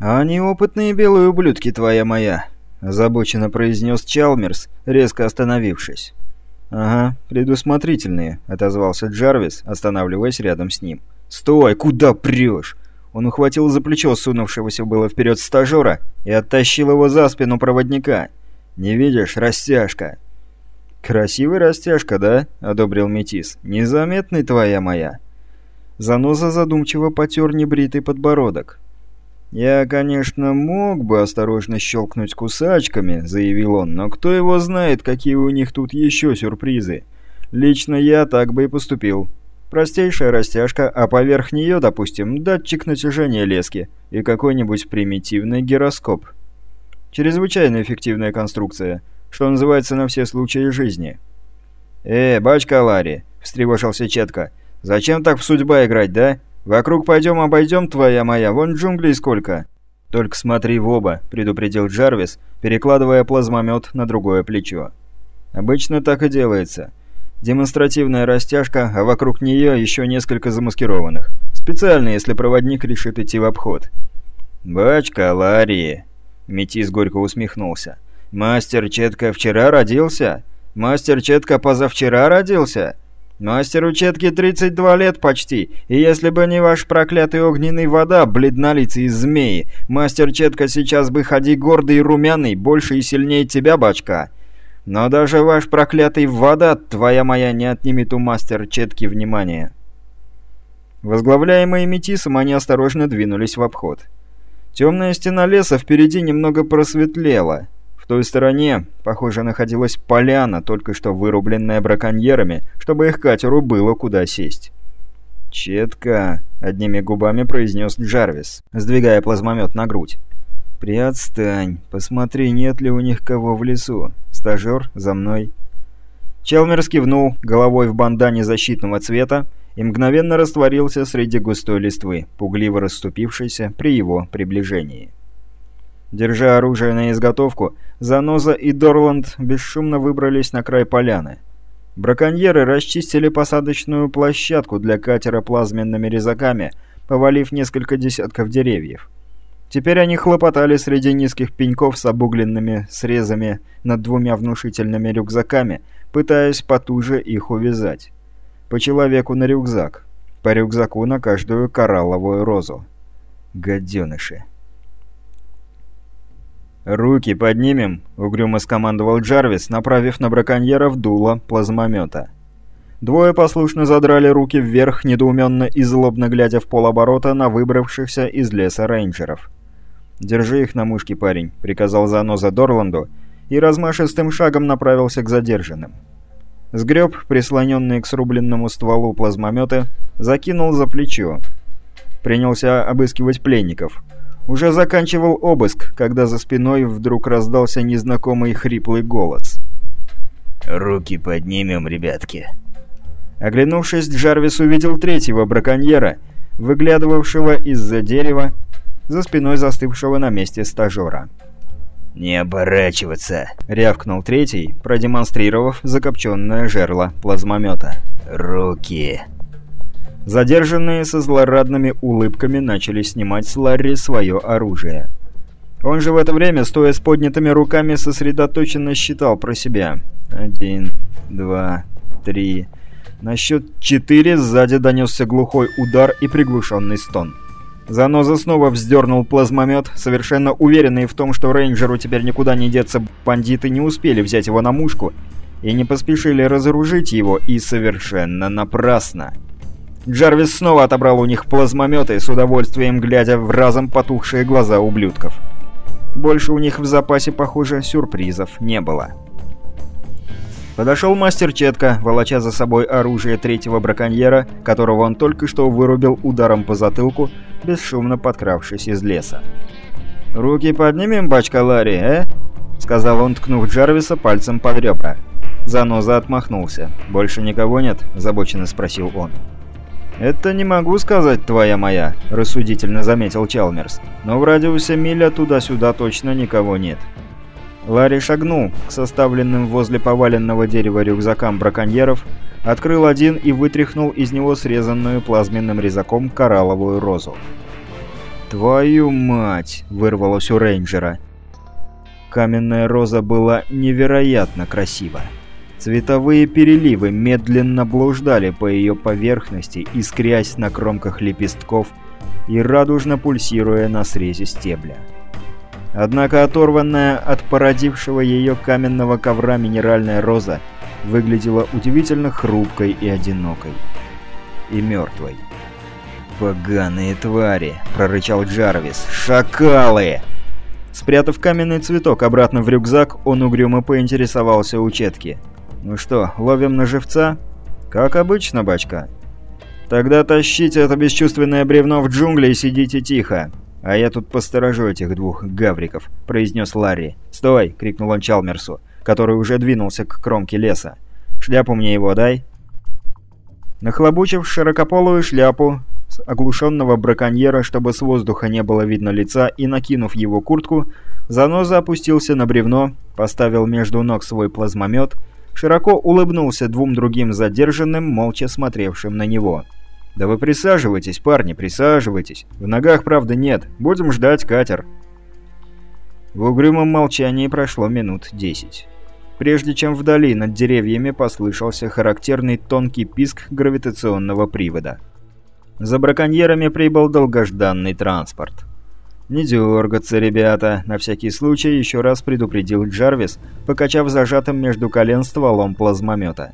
«А они опытные белые ублюдки, твоя моя», – озабоченно произнес Чалмерс, резко остановившись. «Ага, предусмотрительные», – отозвался Джарвис, останавливаясь рядом с ним. «Стой, куда прешь?» Он ухватил за плечо сунувшегося было вперед стажера и оттащил его за спину проводника. «Не видишь, растяжка!» «Красивый растяжка, да?» — одобрил Метис. «Незаметный твоя моя». Заноза задумчиво потер небритый подбородок. «Я, конечно, мог бы осторожно щелкнуть кусачками», — заявил он, «но кто его знает, какие у них тут еще сюрпризы. Лично я так бы и поступил. Простейшая растяжка, а поверх нее, допустим, датчик натяжения лески и какой-нибудь примитивный гироскоп. Чрезвычайно эффективная конструкция, что называется на все случаи жизни». «Э, бачка Ларри», — встревожился Четко, — «зачем так в судьба играть, да?» «Вокруг пойдем обойдем, твоя моя, вон джунглей сколько!» «Только смотри в оба», — предупредил Джарвис, перекладывая плазмомет на другое плечо. «Обычно так и делается. Демонстративная растяжка, а вокруг нее еще несколько замаскированных. Специально, если проводник решит идти в обход». «Бачка, Ларри!» — Метис горько усмехнулся. «Мастер Четко вчера родился? Мастер Четко позавчера родился? Мастеру Четки 32 лет почти, и если бы не ваш проклятый огненный вода, бледнолицый змеи, мастер Четка сейчас бы ходи гордый и румяный, больше и сильнее тебя, бачка. Но даже ваш проклятый вода, твоя моя, не отнимет у мастер Четки внимания. Возглавляемые Метисом, они осторожно двинулись в обход. Темная стена леса впереди немного просветлела, в той стороне, похоже, находилась поляна, только что вырубленная браконьерами, чтобы их катеру было куда сесть. «Четко!» — одними губами произнес Джарвис, сдвигая плазмомет на грудь. «Приотстань! Посмотри, нет ли у них кого в лесу. Стажер, за мной!» Челмерс кивнул головой в бандане защитного цвета и мгновенно растворился среди густой листвы, пугливо расступившейся при его приближении. Держа оружие на изготовку, Заноза и Дорланд бесшумно выбрались на край поляны. Браконьеры расчистили посадочную площадку для катера плазменными резаками, повалив несколько десятков деревьев. Теперь они хлопотали среди низких пеньков с обугленными срезами над двумя внушительными рюкзаками, пытаясь потуже их увязать. По человеку на рюкзак, по рюкзаку на каждую коралловую розу. Гаденыши. «Руки поднимем!» — угрюмо скомандовал Джарвис, направив на браконьеров дуло плазмомета. Двое послушно задрали руки вверх, недоуменно и злобно глядя в полоборота на выбравшихся из леса рейнджеров. «Держи их на мушке, парень», — приказал Заноза Дорланду, и размашистым шагом направился к задержанным. Сгреб, прислоненный к срубленному стволу плазмомета, закинул за плечо. Принялся обыскивать пленников — уже заканчивал обыск, когда за спиной вдруг раздался незнакомый хриплый голос. «Руки поднимем, ребятки!» Оглянувшись, Джарвис увидел третьего браконьера, выглядывавшего из-за дерева, за спиной застывшего на месте стажера. «Не оборачиваться!» — рявкнул третий, продемонстрировав закопченное жерло плазмомета. «Руки!» Задержанные со злорадными улыбками начали снимать с Ларри свое оружие. Он же в это время, стоя с поднятыми руками, сосредоточенно считал про себя. Один, два, три... На счет четыре сзади донесся глухой удар и приглушенный стон. Заноза снова вздернул плазмомет, совершенно уверенный в том, что рейнджеру теперь никуда не деться, бандиты не успели взять его на мушку и не поспешили разоружить его, и совершенно напрасно. Джарвис снова отобрал у них плазмометы, с удовольствием глядя в разом потухшие глаза ублюдков. Больше у них в запасе, похоже, сюрпризов не было. Подошел мастер Четко, волоча за собой оружие третьего браконьера, которого он только что вырубил ударом по затылку, бесшумно подкравшись из леса. «Руки поднимем, бачка Ларри, э?» — сказал он, ткнув Джарвиса пальцем под ребра. Заноза отмахнулся. «Больше никого нет?» — забоченно спросил он. «Это не могу сказать, твоя моя», — рассудительно заметил Чалмерс. «Но в радиусе миля туда-сюда точно никого нет». Ларри шагнул к составленным возле поваленного дерева рюкзакам браконьеров, открыл один и вытряхнул из него срезанную плазменным резаком коралловую розу. «Твою мать!» — вырвалось у рейнджера. Каменная роза была невероятно красива. Цветовые переливы медленно блуждали по ее поверхности, искрясь на кромках лепестков и радужно пульсируя на срезе стебля. Однако оторванная от породившего ее каменного ковра минеральная роза выглядела удивительно хрупкой и одинокой. И мертвой. «Поганые твари!» — прорычал Джарвис. «Шакалы!» Спрятав каменный цветок обратно в рюкзак, он угрюмо поинтересовался у Четки. «Ну что, ловим на живца?» «Как обычно, бачка». «Тогда тащите это бесчувственное бревно в джунгли и сидите тихо. А я тут посторожу этих двух гавриков», — произнес Ларри. «Стой!» — крикнул он Чалмерсу, который уже двинулся к кромке леса. «Шляпу мне его дай». Нахлобучив широкополую шляпу, оглушенного браконьера, чтобы с воздуха не было видно лица, и накинув его куртку, Заноза опустился на бревно, поставил между ног свой плазмомет — широко улыбнулся двум другим задержанным, молча смотревшим на него. «Да вы присаживайтесь, парни, присаживайтесь. В ногах, правда, нет. Будем ждать катер». В угрюмом молчании прошло минут десять. Прежде чем вдали над деревьями послышался характерный тонкий писк гравитационного привода. За браконьерами прибыл долгожданный транспорт. «Не дергаться, ребята», — на всякий случай еще раз предупредил Джарвис, покачав зажатым между колен стволом плазмомета.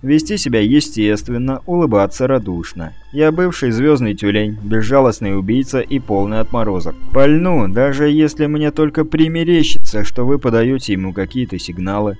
Вести себя естественно, улыбаться радушно. Я бывший звездный тюлень, безжалостный убийца и полный отморозок. Пальну, даже если мне только примерещится, что вы подаете ему какие-то сигналы.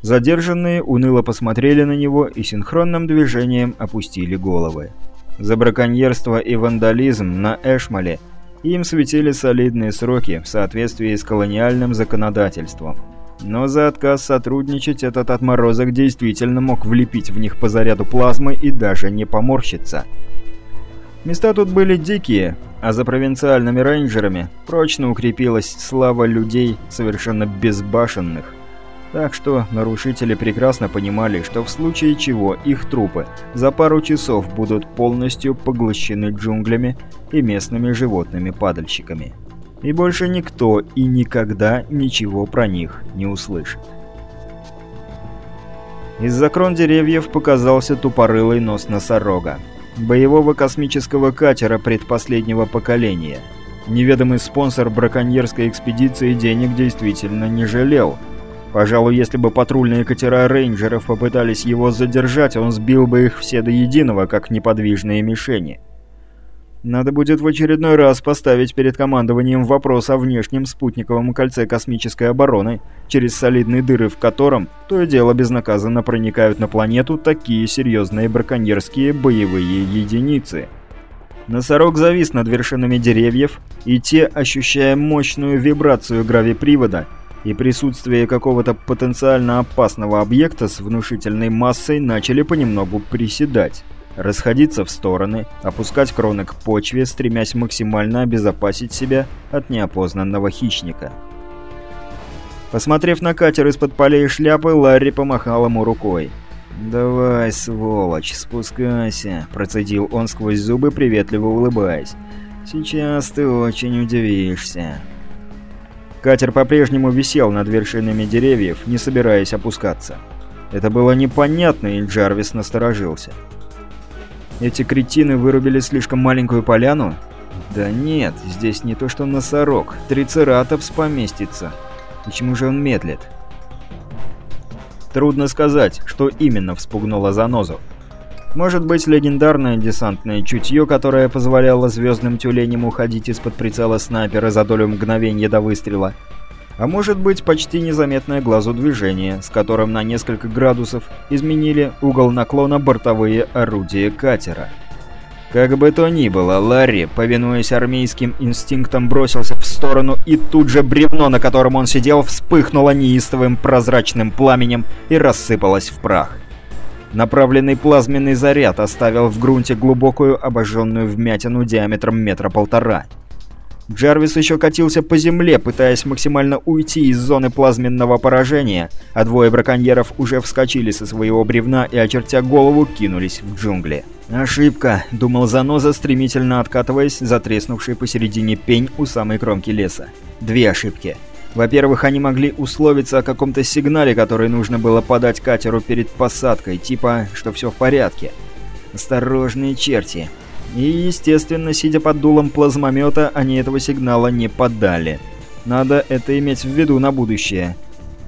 Задержанные уныло посмотрели на него и синхронным движением опустили головы. За браконьерство и вандализм на Эшмале им светили солидные сроки в соответствии с колониальным законодательством. Но за отказ сотрудничать этот отморозок действительно мог влепить в них по заряду плазмы и даже не поморщиться. Места тут были дикие, а за провинциальными рейнджерами прочно укрепилась слава людей, совершенно безбашенных. Так что нарушители прекрасно понимали, что в случае чего их трупы за пару часов будут полностью поглощены джунглями и местными животными-падальщиками. И больше никто и никогда ничего про них не услышит. Из-за крон деревьев показался тупорылый нос носорога. Боевого космического катера предпоследнего поколения. Неведомый спонсор браконьерской экспедиции денег действительно не жалел – Пожалуй, если бы патрульные катера рейнджеров попытались его задержать, он сбил бы их все до единого, как неподвижные мишени. Надо будет в очередной раз поставить перед командованием вопрос о внешнем спутниковом кольце космической обороны, через солидные дыры в котором то и дело безнаказанно проникают на планету такие серьезные браконьерские боевые единицы. Носорог завис над вершинами деревьев, и те, ощущая мощную вибрацию гравипривода, и присутствие какого-то потенциально опасного объекта с внушительной массой начали понемногу приседать, расходиться в стороны, опускать кроны к почве, стремясь максимально обезопасить себя от неопознанного хищника. Посмотрев на катер из-под полей шляпы, Ларри помахал ему рукой. «Давай, сволочь, спускайся», — процедил он сквозь зубы, приветливо улыбаясь. «Сейчас ты очень удивишься». Катер по-прежнему висел над вершинами деревьев, не собираясь опускаться. Это было непонятно, и Джарвис насторожился. Эти кретины вырубили слишком маленькую поляну? Да нет, здесь не то что носорог, трицератопс поместится. Почему же он медлит? Трудно сказать, что именно вспугнуло занозу. Может быть, легендарное десантное чутье, которое позволяло звездным тюленям уходить из-под прицела снайпера за долю мгновения до выстрела. А может быть, почти незаметное глазу движение, с которым на несколько градусов изменили угол наклона бортовые орудия катера. Как бы то ни было, Ларри, повинуясь армейским инстинктам, бросился в сторону, и тут же бревно, на котором он сидел, вспыхнуло неистовым прозрачным пламенем и рассыпалось в прах. Направленный плазменный заряд оставил в грунте глубокую обожженную вмятину диаметром метра полтора. Джарвис еще катился по земле, пытаясь максимально уйти из зоны плазменного поражения, а двое браконьеров уже вскочили со своего бревна и, очертя голову, кинулись в джунгли. «Ошибка», — думал Заноза, стремительно откатываясь, затреснувший посередине пень у самой кромки леса. «Две ошибки. Во-первых, они могли условиться о каком-то сигнале, который нужно было подать катеру перед посадкой, типа, что все в порядке. Осторожные черти. И, естественно, сидя под дулом плазмомета, они этого сигнала не подали. Надо это иметь в виду на будущее.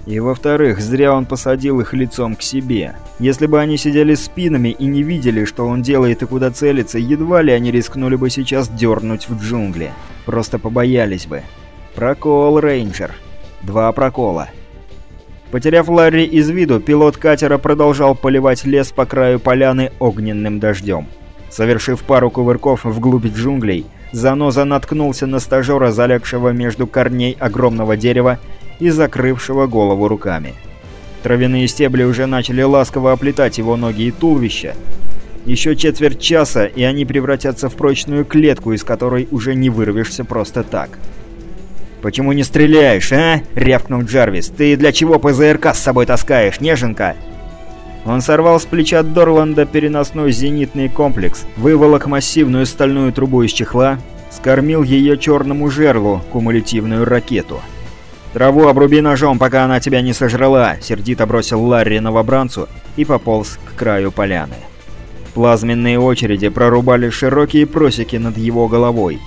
И во-вторых, зря он посадил их лицом к себе. Если бы они сидели спинами и не видели, что он делает и куда целится, едва ли они рискнули бы сейчас дернуть в джунгли. Просто побоялись бы. Прокол, рейнджер. Два прокола. Потеряв Ларри из виду, пилот катера продолжал поливать лес по краю поляны огненным дождем. Совершив пару кувырков вглубь джунглей, Заноза наткнулся на стажера, залегшего между корней огромного дерева и закрывшего голову руками. Травяные стебли уже начали ласково оплетать его ноги и туловище. Еще четверть часа, и они превратятся в прочную клетку, из которой уже не вырвешься просто так. «Почему не стреляешь, а?» — рявкнул Джарвис. «Ты для чего ПЗРК с собой таскаешь, неженка?» Он сорвал с плеча Дорланда переносной зенитный комплекс, выволок массивную стальную трубу из чехла, скормил ее черному жерлу, кумулятивную ракету. «Траву обруби ножом, пока она тебя не сожрала», — сердито бросил Ларри новобранцу и пополз к краю поляны. Плазменные очереди прорубали широкие просеки над его головой.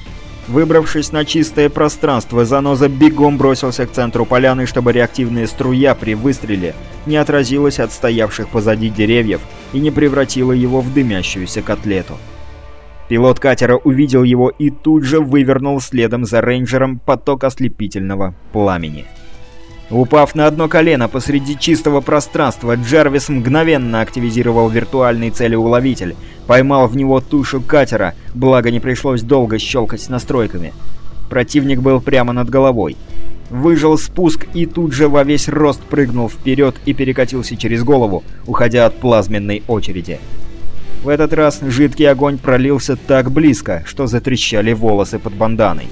Выбравшись на чистое пространство, Заноза бегом бросился к центру поляны, чтобы реактивная струя при выстреле не отразилась от стоявших позади деревьев и не превратила его в дымящуюся котлету. Пилот катера увидел его и тут же вывернул следом за рейнджером поток ослепительного пламени. Упав на одно колено посреди чистого пространства, Джарвис мгновенно активизировал виртуальный целеуловитель, поймал в него тушу катера, благо не пришлось долго щелкать настройками. Противник был прямо над головой. Выжил спуск и тут же во весь рост прыгнул вперед и перекатился через голову, уходя от плазменной очереди. В этот раз жидкий огонь пролился так близко, что затрещали волосы под банданой.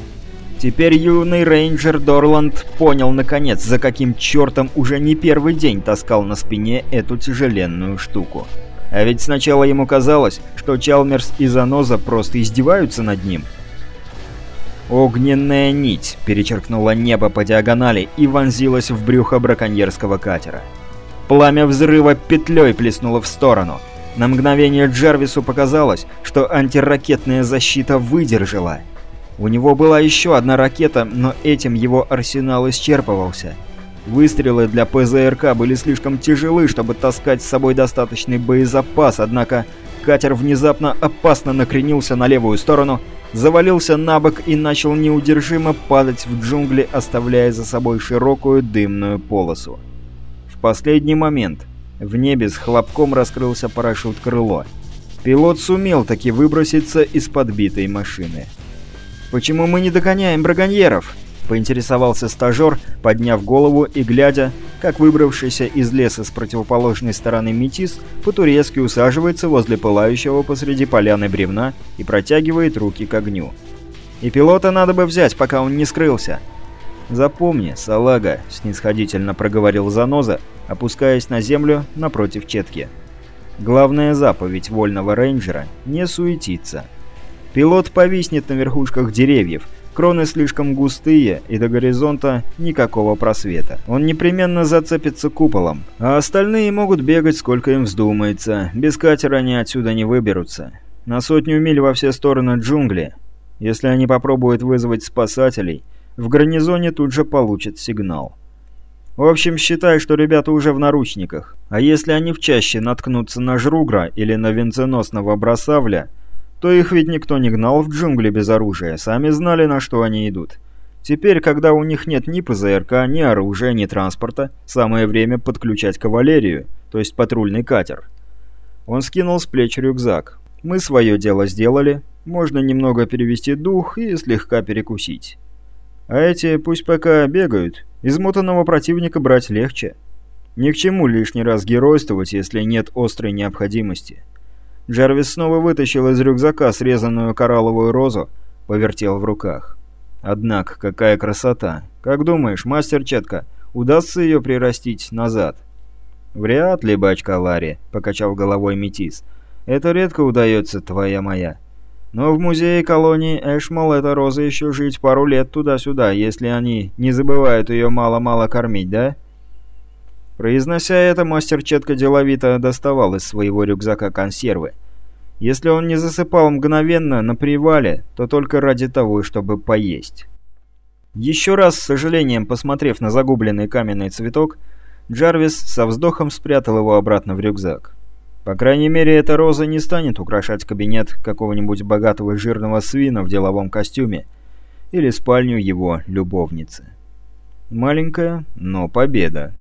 Теперь юный рейнджер Дорланд понял наконец, за каким чертом уже не первый день таскал на спине эту тяжеленную штуку. А ведь сначала ему казалось, что Чалмерс и Заноза просто издеваются над ним. Огненная нить перечеркнула небо по диагонали и вонзилась в брюхо браконьерского катера. Пламя взрыва петлей плеснуло в сторону. На мгновение Джервису показалось, что антиракетная защита выдержала — у него была еще одна ракета, но этим его арсенал исчерпывался. Выстрелы для ПЗРК были слишком тяжелы, чтобы таскать с собой достаточный боезапас, однако катер внезапно опасно накренился на левую сторону, завалился на бок и начал неудержимо падать в джунгли, оставляя за собой широкую дымную полосу. В последний момент в небе с хлопком раскрылся парашют крыло. Пилот сумел таки выброситься из подбитой машины. «Почему мы не догоняем браконьеров?» — поинтересовался стажер, подняв голову и глядя, как выбравшийся из леса с противоположной стороны метис по-турецки усаживается возле пылающего посреди поляны бревна и протягивает руки к огню. «И пилота надо бы взять, пока он не скрылся». «Запомни, салага», — снисходительно проговорил Заноза, опускаясь на землю напротив четки. «Главная заповедь вольного рейнджера — не суетиться». Пилот повиснет на верхушках деревьев. Кроны слишком густые, и до горизонта никакого просвета. Он непременно зацепится куполом, а остальные могут бегать сколько им вздумается. Без катера они отсюда не выберутся. На сотню миль во все стороны джунгли. Если они попробуют вызвать спасателей, в гарнизоне тут же получат сигнал. В общем, считай, что ребята уже в наручниках. А если они в чаще наткнутся на Жругра или на венценосного Бросавля, то их ведь никто не гнал в джунгли без оружия, сами знали, на что они идут. Теперь, когда у них нет ни ПЗРК, ни оружия, ни транспорта, самое время подключать кавалерию, то есть патрульный катер. Он скинул с плеч рюкзак. Мы свое дело сделали, можно немного перевести дух и слегка перекусить. А эти пусть пока бегают, измотанного противника брать легче. Ни к чему лишний раз геройствовать, если нет острой необходимости. Джарвис снова вытащил из рюкзака срезанную коралловую розу, повертел в руках. Однако, какая красота! Как думаешь, мастер Четка, удастся ее прирастить назад? Вряд ли, бачка Ларри, покачал головой Метис. Это редко удается, твоя моя. Но в музее колонии Эшмол эта роза еще жить пару лет туда-сюда, если они не забывают ее мало-мало кормить, да?» Произнося это, мастер четко деловито доставал из своего рюкзака консервы. Если он не засыпал мгновенно на привале, то только ради того, чтобы поесть. Еще раз, с сожалением посмотрев на загубленный каменный цветок, Джарвис со вздохом спрятал его обратно в рюкзак. По крайней мере, эта роза не станет украшать кабинет какого-нибудь богатого жирного свина в деловом костюме или спальню его любовницы. Маленькая, но победа.